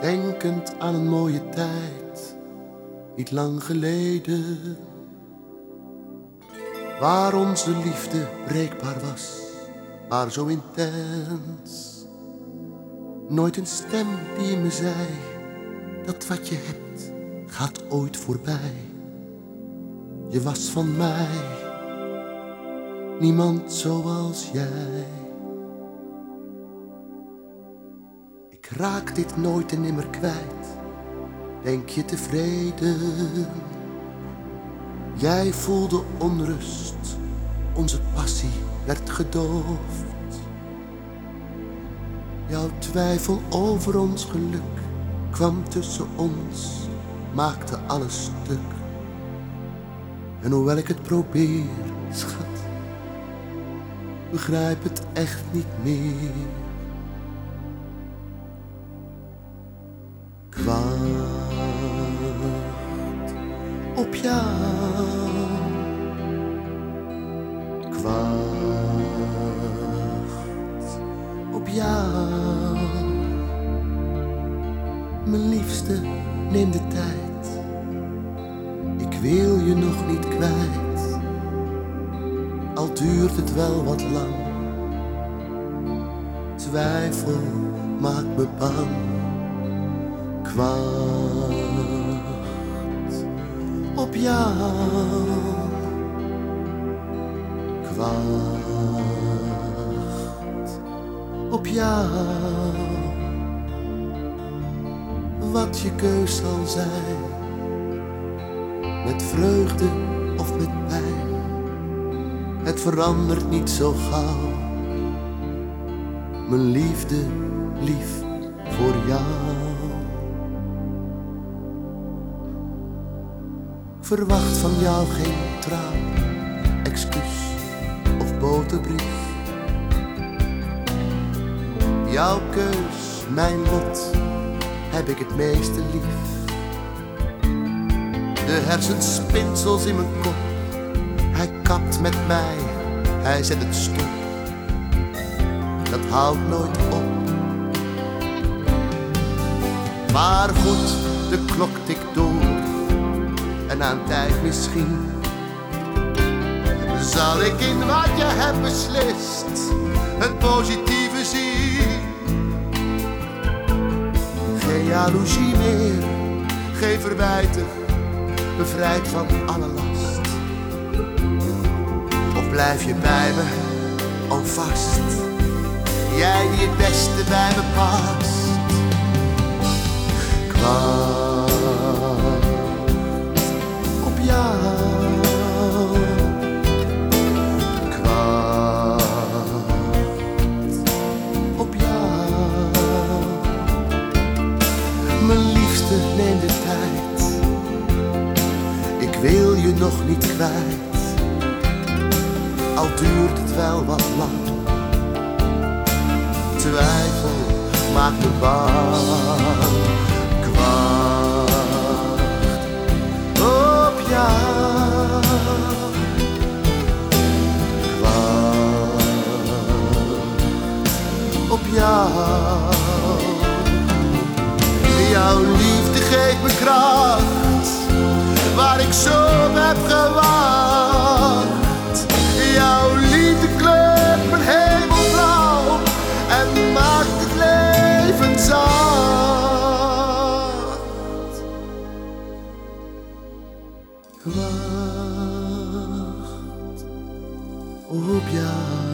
Denkend aan een mooie tijd, niet lang geleden. Waar onze liefde breekbaar was, maar zo intens. Nooit een stem die me zei, dat wat je hebt gaat ooit voorbij. Je was van mij, niemand zoals jij. Raak dit nooit en nimmer kwijt, denk je tevreden? Jij voelde onrust, onze passie werd gedoofd. Jouw twijfel over ons geluk kwam tussen ons, maakte alles stuk. En hoewel ik het probeer, schat, begrijp het echt niet meer. Wacht op jou. Wacht op jou. Mijn liefste, neem de tijd. Ik wil je nog niet kwijt. Al duurt het wel wat lang. Twijfel maakt me bang. Wacht op jou. Ik wacht op jou. Wat je keus zal zijn, met vreugde of met pijn, het verandert niet zo gauw. Mijn liefde, lief voor jou. Verwacht van jou geen trouw, excuus of boterbrief. Jouw keus, mijn lot, heb ik het meeste lief. De hersenspinsels in mijn kop, hij kapt met mij, hij zet het stop. Dat houdt nooit op. Maar goed, de klok tikt door en aan tijd misschien zal ik in wat je hebt beslist het positieve zien. Geen jaloezie meer, geen verwijten, bevrijd van alle last. Of blijf je bij me, oh vast, jij die het beste bij me past. Mijn liefste, neem de tijd. Ik wil je nog niet kwijt. Al duurt het wel wat lang. Twijfel maakt me bang. Ik op jou. Ik op jou. Jouw liefde geeft me kracht, waar ik zo op heb gewacht. Jouw liefde kleurt mijn hemel blauw en maakt het leven zacht. Wacht op jou.